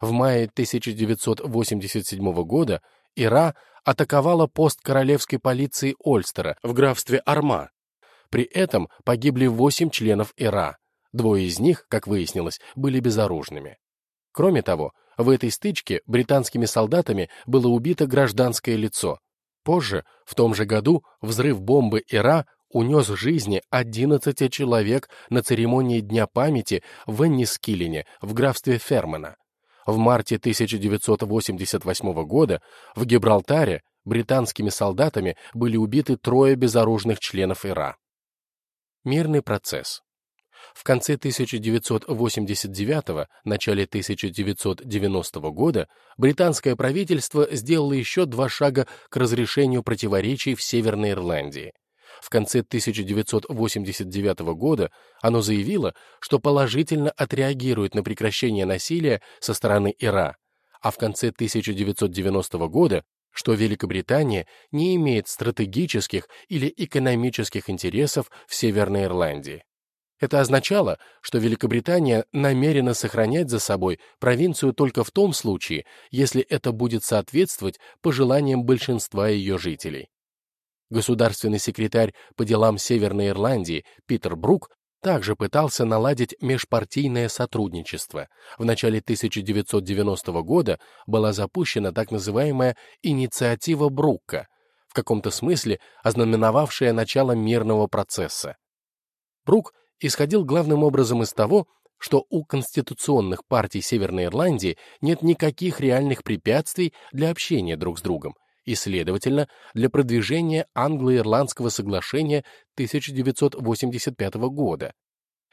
В мае 1987 года Ира атаковала пост королевской полиции Ольстера в графстве Арма, при этом погибли восемь членов ИРА. Двое из них, как выяснилось, были безоружными. Кроме того, в этой стычке британскими солдатами было убито гражданское лицо. Позже, в том же году, взрыв бомбы ИРА унес жизни 11 человек на церемонии Дня памяти в Эннискиллине в графстве Фермана. В марте 1988 года в Гибралтаре британскими солдатами были убиты трое безоружных членов ИРА. Мирный процесс. В конце 1989 начале 1990 года британское правительство сделало еще два шага к разрешению противоречий в Северной Ирландии. В конце 1989 года оно заявило, что положительно отреагирует на прекращение насилия со стороны Ира, а в конце 1990 года что Великобритания не имеет стратегических или экономических интересов в Северной Ирландии. Это означало, что Великобритания намерена сохранять за собой провинцию только в том случае, если это будет соответствовать пожеланиям большинства ее жителей. Государственный секретарь по делам Северной Ирландии Питер Брук также пытался наладить межпартийное сотрудничество. В начале 1990 года была запущена так называемая «инициатива Брукка», в каком-то смысле ознаменовавшая начало мирного процесса. Брук исходил главным образом из того, что у конституционных партий Северной Ирландии нет никаких реальных препятствий для общения друг с другом, и, следовательно, для продвижения англо-ирландского соглашения 1985 года.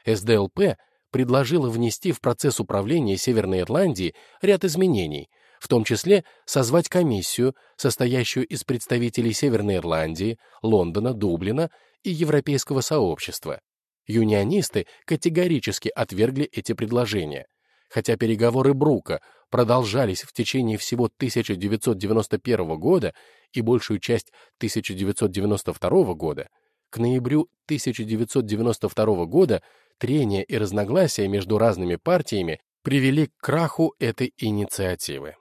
СДЛП предложила внести в процесс управления Северной Ирландии ряд изменений, в том числе созвать комиссию, состоящую из представителей Северной Ирландии, Лондона, Дублина и Европейского сообщества. Юнионисты категорически отвергли эти предложения – хотя переговоры Брука продолжались в течение всего 1991 года и большую часть 1992 года, к ноябрю 1992 года трения и разногласия между разными партиями привели к краху этой инициативы.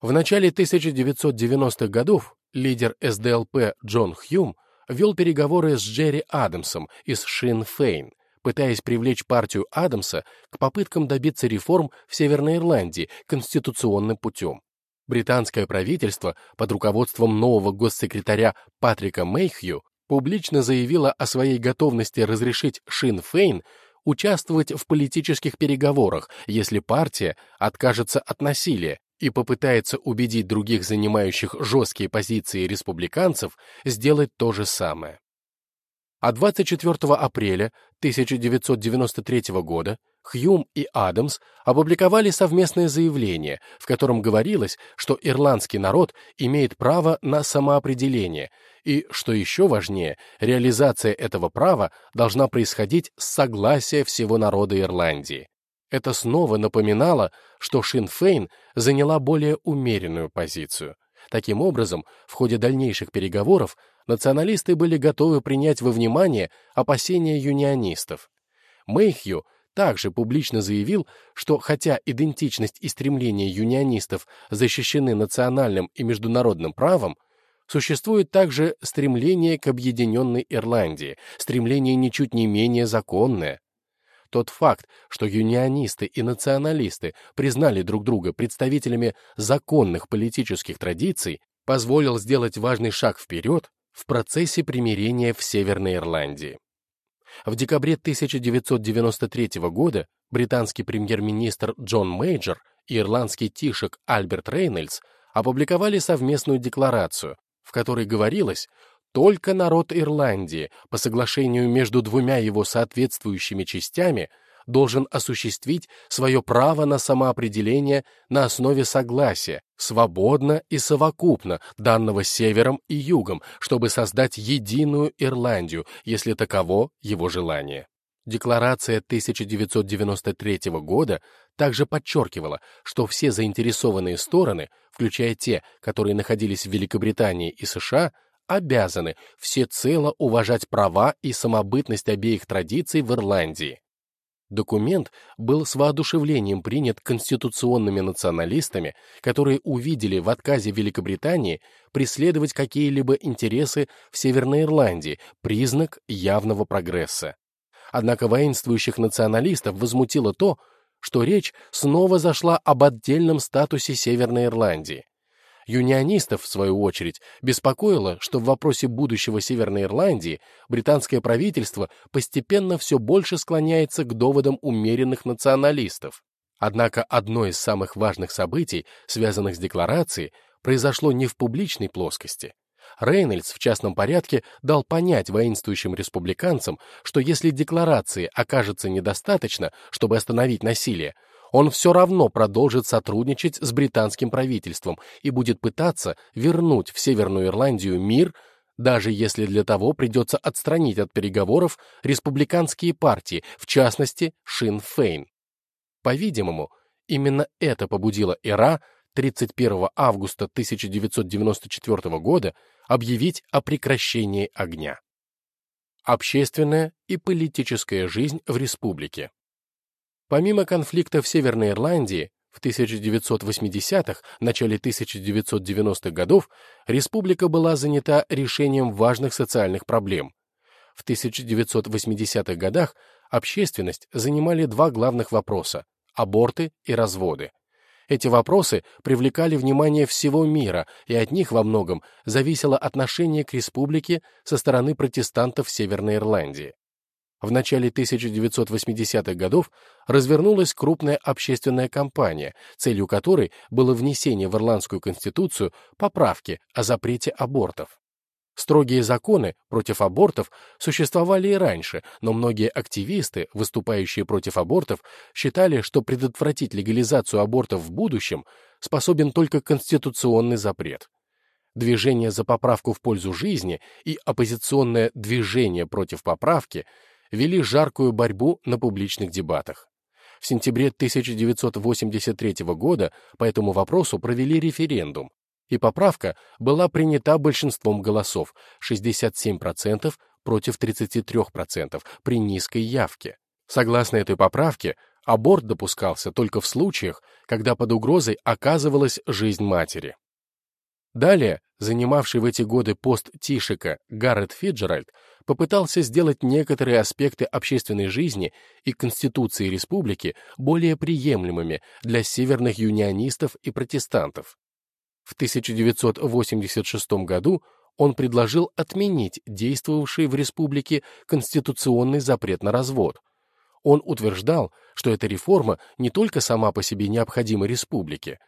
В начале 1990-х годов лидер СДЛП Джон Хьюм вел переговоры с Джерри Адамсом из Шин Фейн, пытаясь привлечь партию Адамса к попыткам добиться реформ в Северной Ирландии конституционным путем. Британское правительство под руководством нового госсекретаря Патрика Мейхью публично заявило о своей готовности разрешить Шин Фейн участвовать в политических переговорах, если партия откажется от насилия и попытается убедить других занимающих жесткие позиции республиканцев сделать то же самое. А 24 апреля 1993 года Хьюм и Адамс опубликовали совместное заявление, в котором говорилось, что ирландский народ имеет право на самоопределение, и, что еще важнее, реализация этого права должна происходить с согласия всего народа Ирландии. Это снова напоминало, что Шин Фейн заняла более умеренную позицию. Таким образом, в ходе дальнейших переговоров националисты были готовы принять во внимание опасения юнионистов. Мэйхью также публично заявил, что хотя идентичность и стремления юнионистов защищены национальным и международным правом, существует также стремление к объединенной Ирландии, стремление ничуть не менее законное. Тот факт, что юнионисты и националисты признали друг друга представителями законных политических традиций, позволил сделать важный шаг вперед в процессе примирения в Северной Ирландии. В декабре 1993 года британский премьер-министр Джон Мейджор и ирландский тишек Альберт Рейнольдс опубликовали совместную декларацию, в которой говорилось, только народ Ирландии по соглашению между двумя его соответствующими частями должен осуществить свое право на самоопределение на основе согласия, свободно и совокупно, данного севером и югом, чтобы создать единую Ирландию, если таково его желание. Декларация 1993 года также подчеркивала, что все заинтересованные стороны, включая те, которые находились в Великобритании и США, обязаны всецело уважать права и самобытность обеих традиций в Ирландии. Документ был с воодушевлением принят конституционными националистами, которые увидели в отказе Великобритании преследовать какие-либо интересы в Северной Ирландии, признак явного прогресса. Однако воинствующих националистов возмутило то, что речь снова зашла об отдельном статусе Северной Ирландии. Юнионистов, в свою очередь, беспокоило, что в вопросе будущего Северной Ирландии британское правительство постепенно все больше склоняется к доводам умеренных националистов. Однако одно из самых важных событий, связанных с декларацией, произошло не в публичной плоскости. Рейнольдс в частном порядке дал понять воинствующим республиканцам, что если декларации окажется недостаточно, чтобы остановить насилие, он все равно продолжит сотрудничать с британским правительством и будет пытаться вернуть в Северную Ирландию мир, даже если для того придется отстранить от переговоров республиканские партии, в частности Шин Фейн. По-видимому, именно это побудило Ира 31 августа 1994 года объявить о прекращении огня. Общественная и политическая жизнь в республике. Помимо конфликта в Северной Ирландии, в 1980-х, начале 1990-х годов республика была занята решением важных социальных проблем. В 1980-х годах общественность занимали два главных вопроса – аборты и разводы. Эти вопросы привлекали внимание всего мира, и от них во многом зависело отношение к республике со стороны протестантов Северной Ирландии. В начале 1980-х годов развернулась крупная общественная кампания, целью которой было внесение в Ирландскую конституцию поправки о запрете абортов. Строгие законы против абортов существовали и раньше, но многие активисты, выступающие против абортов, считали, что предотвратить легализацию абортов в будущем способен только конституционный запрет. Движение за поправку в пользу жизни и оппозиционное движение против поправки – вели жаркую борьбу на публичных дебатах. В сентябре 1983 года по этому вопросу провели референдум, и поправка была принята большинством голосов 67% против 33% при низкой явке. Согласно этой поправке, аборт допускался только в случаях, когда под угрозой оказывалась жизнь матери. Далее, занимавший в эти годы пост Тишика Гаррет Фиджеральд, попытался сделать некоторые аспекты общественной жизни и Конституции республики более приемлемыми для северных юнионистов и протестантов. В 1986 году он предложил отменить действовавший в республике конституционный запрет на развод. Он утверждал, что эта реформа не только сама по себе необходима республике,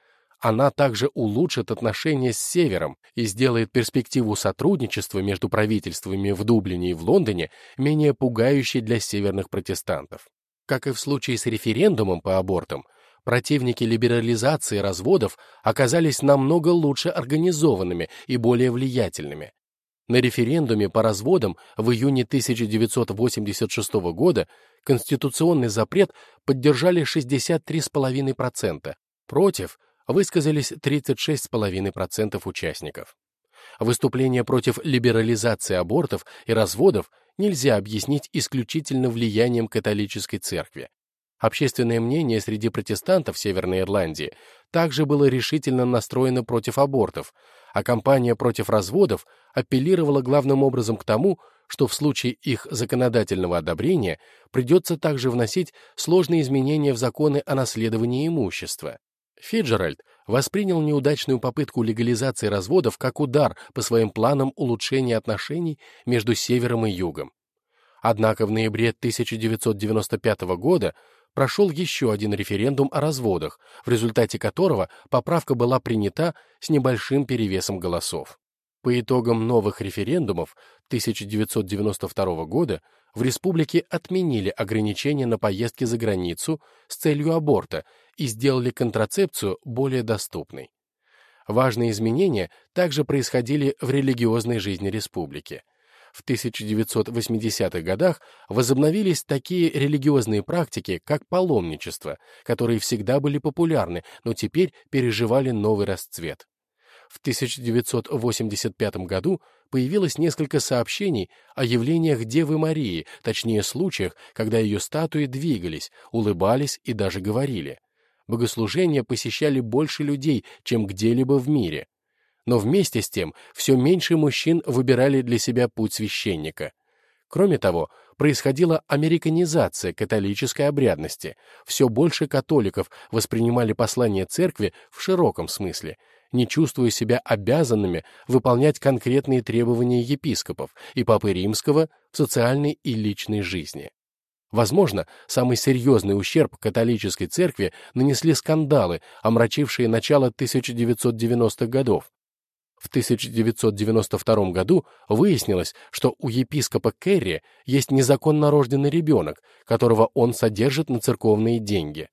она также улучшит отношения с Севером и сделает перспективу сотрудничества между правительствами в Дублине и в Лондоне менее пугающей для северных протестантов. Как и в случае с референдумом по абортам, противники либерализации разводов оказались намного лучше организованными и более влиятельными. На референдуме по разводам в июне 1986 года конституционный запрет поддержали 63,5%, против высказались 36,5% участников. Выступление против либерализации абортов и разводов нельзя объяснить исключительно влиянием католической церкви. Общественное мнение среди протестантов Северной Ирландии также было решительно настроено против абортов, а кампания против разводов апеллировала главным образом к тому, что в случае их законодательного одобрения придется также вносить сложные изменения в законы о наследовании имущества. Фиджеральд воспринял неудачную попытку легализации разводов как удар по своим планам улучшения отношений между Севером и Югом. Однако в ноябре 1995 года прошел еще один референдум о разводах, в результате которого поправка была принята с небольшим перевесом голосов. По итогам новых референдумов 1992 года в республике отменили ограничения на поездки за границу с целью аборта и сделали контрацепцию более доступной. Важные изменения также происходили в религиозной жизни республики. В 1980-х годах возобновились такие религиозные практики, как паломничество, которые всегда были популярны, но теперь переживали новый расцвет. В 1985 году появилось несколько сообщений о явлениях Девы Марии, точнее случаях, когда ее статуи двигались, улыбались и даже говорили. Богослужения посещали больше людей, чем где-либо в мире. Но вместе с тем все меньше мужчин выбирали для себя путь священника. Кроме того, происходила американизация католической обрядности. Все больше католиков воспринимали послание церкви в широком смысле – не чувствуя себя обязанными выполнять конкретные требования епископов и Папы Римского в социальной и личной жизни. Возможно, самый серьезный ущерб католической церкви нанесли скандалы, омрачившие начало 1990-х годов. В 1992 году выяснилось, что у епископа Керри есть незаконно рожденный ребенок, которого он содержит на церковные деньги.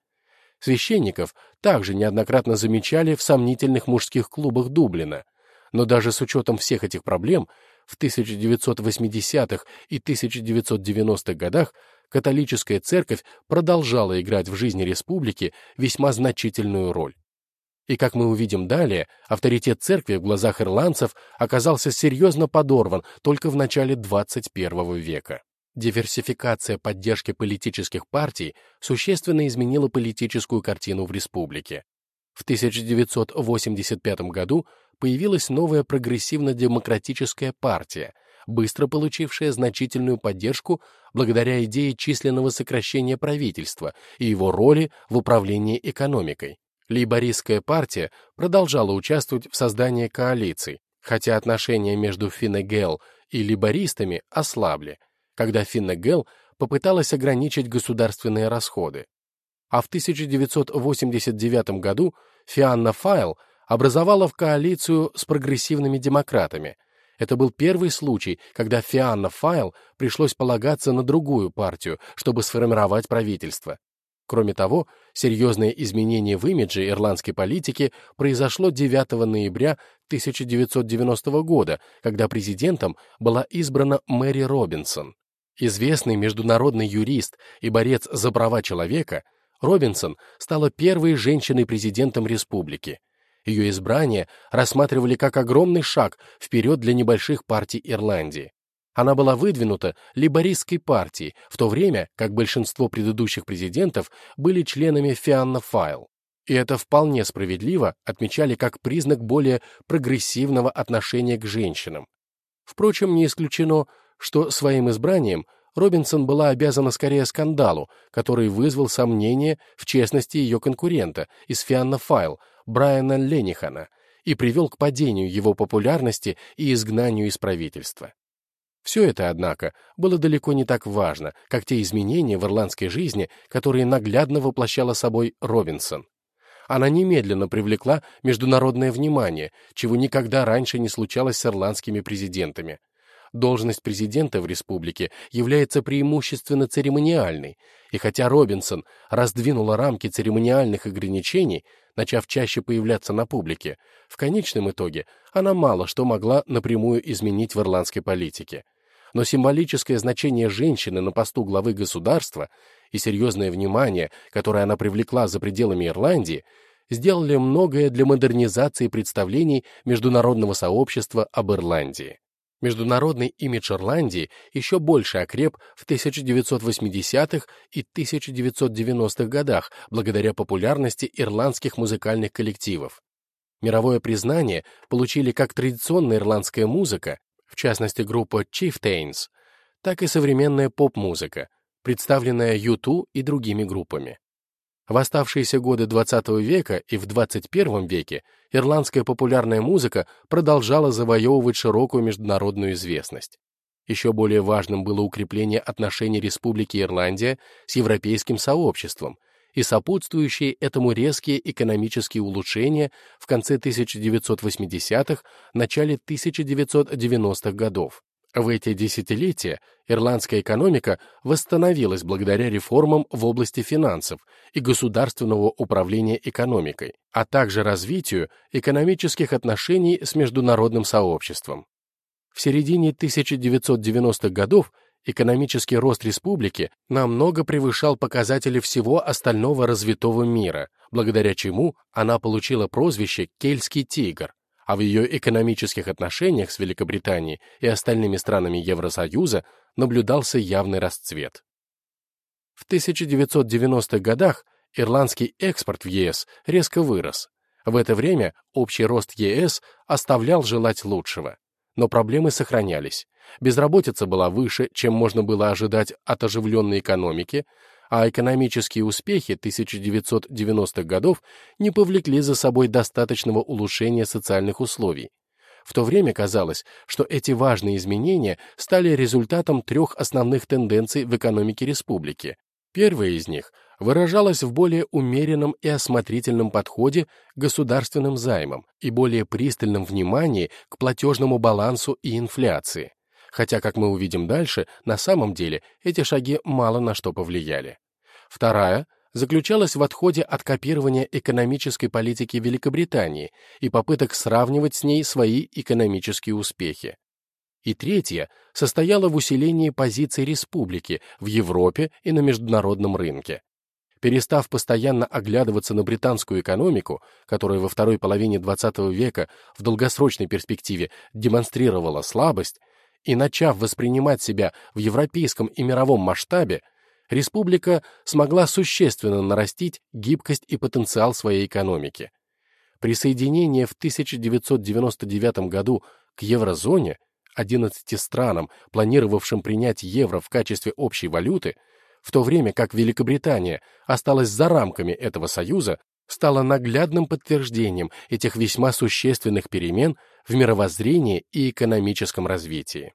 Священников также неоднократно замечали в сомнительных мужских клубах Дублина. Но даже с учетом всех этих проблем, в 1980-х и 1990-х годах католическая церковь продолжала играть в жизни республики весьма значительную роль. И, как мы увидим далее, авторитет церкви в глазах ирландцев оказался серьезно подорван только в начале 21 века. Диверсификация поддержки политических партий существенно изменила политическую картину в республике. В 1985 году появилась новая прогрессивно-демократическая партия, быстро получившая значительную поддержку благодаря идее численного сокращения правительства и его роли в управлении экономикой. Лейбористская партия продолжала участвовать в создании коалиций, хотя отношения между Финегел и лейбористами ослабли – когда Финнегел попыталась ограничить государственные расходы. А в 1989 году Фианна Файл образовала в коалицию с прогрессивными демократами. Это был первый случай, когда Фианна Файл пришлось полагаться на другую партию, чтобы сформировать правительство. Кроме того, серьезное изменение в имидже ирландской политики произошло 9 ноября 1990 года, когда президентом была избрана Мэри Робинсон. Известный международный юрист и борец за права человека, Робинсон стала первой женщиной-президентом республики. Ее избрание рассматривали как огромный шаг вперед для небольших партий Ирландии. Она была выдвинута либористской партией, в то время как большинство предыдущих президентов были членами Фианна Файл. И это вполне справедливо отмечали как признак более прогрессивного отношения к женщинам. Впрочем, не исключено, что своим избранием Робинсон была обязана скорее скандалу, который вызвал сомнения в честности ее конкурента из Фианна Файл, Брайана Ленихана, и привел к падению его популярности и изгнанию из правительства. Все это, однако, было далеко не так важно, как те изменения в ирландской жизни, которые наглядно воплощала собой Робинсон. Она немедленно привлекла международное внимание, чего никогда раньше не случалось с ирландскими президентами – Должность президента в республике является преимущественно церемониальной, и хотя Робинсон раздвинула рамки церемониальных ограничений, начав чаще появляться на публике, в конечном итоге она мало что могла напрямую изменить в ирландской политике. Но символическое значение женщины на посту главы государства и серьезное внимание, которое она привлекла за пределами Ирландии, сделали многое для модернизации представлений международного сообщества об Ирландии. Международный имидж Ирландии еще больше окреп в 1980-х и 1990-х годах благодаря популярности ирландских музыкальных коллективов. Мировое признание получили как традиционная ирландская музыка, в частности группа Chieftains, так и современная поп-музыка, представленная U2 и другими группами. В оставшиеся годы XX века и в XXI веке ирландская популярная музыка продолжала завоевывать широкую международную известность. Еще более важным было укрепление отношений Республики Ирландия с европейским сообществом и сопутствующие этому резкие экономические улучшения в конце 1980-х, начале 1990-х годов. В эти десятилетия ирландская экономика восстановилась благодаря реформам в области финансов и государственного управления экономикой, а также развитию экономических отношений с международным сообществом. В середине 1990-х годов экономический рост республики намного превышал показатели всего остального развитого мира, благодаря чему она получила прозвище «Кельтский тигр», а в ее экономических отношениях с Великобританией и остальными странами Евросоюза наблюдался явный расцвет. В 1990-х годах ирландский экспорт в ЕС резко вырос. В это время общий рост ЕС оставлял желать лучшего. Но проблемы сохранялись. Безработица была выше, чем можно было ожидать от оживленной экономики, а экономические успехи 1990-х годов не повлекли за собой достаточного улучшения социальных условий. В то время казалось, что эти важные изменения стали результатом трех основных тенденций в экономике республики. Первая из них выражалась в более умеренном и осмотрительном подходе к государственным займам и более пристальном внимании к платежному балансу и инфляции хотя, как мы увидим дальше, на самом деле эти шаги мало на что повлияли. Вторая заключалась в отходе от копирования экономической политики Великобритании и попыток сравнивать с ней свои экономические успехи. И третья состояла в усилении позиций республики в Европе и на международном рынке. Перестав постоянно оглядываться на британскую экономику, которая во второй половине XX века в долгосрочной перспективе демонстрировала слабость, и начав воспринимать себя в европейском и мировом масштабе, республика смогла существенно нарастить гибкость и потенциал своей экономики. Присоединение в 1999 году к еврозоне, 11 странам, планировавшим принять евро в качестве общей валюты, в то время как Великобритания осталась за рамками этого союза, стало наглядным подтверждением этих весьма существенных перемен в мировоззрении и экономическом развитии.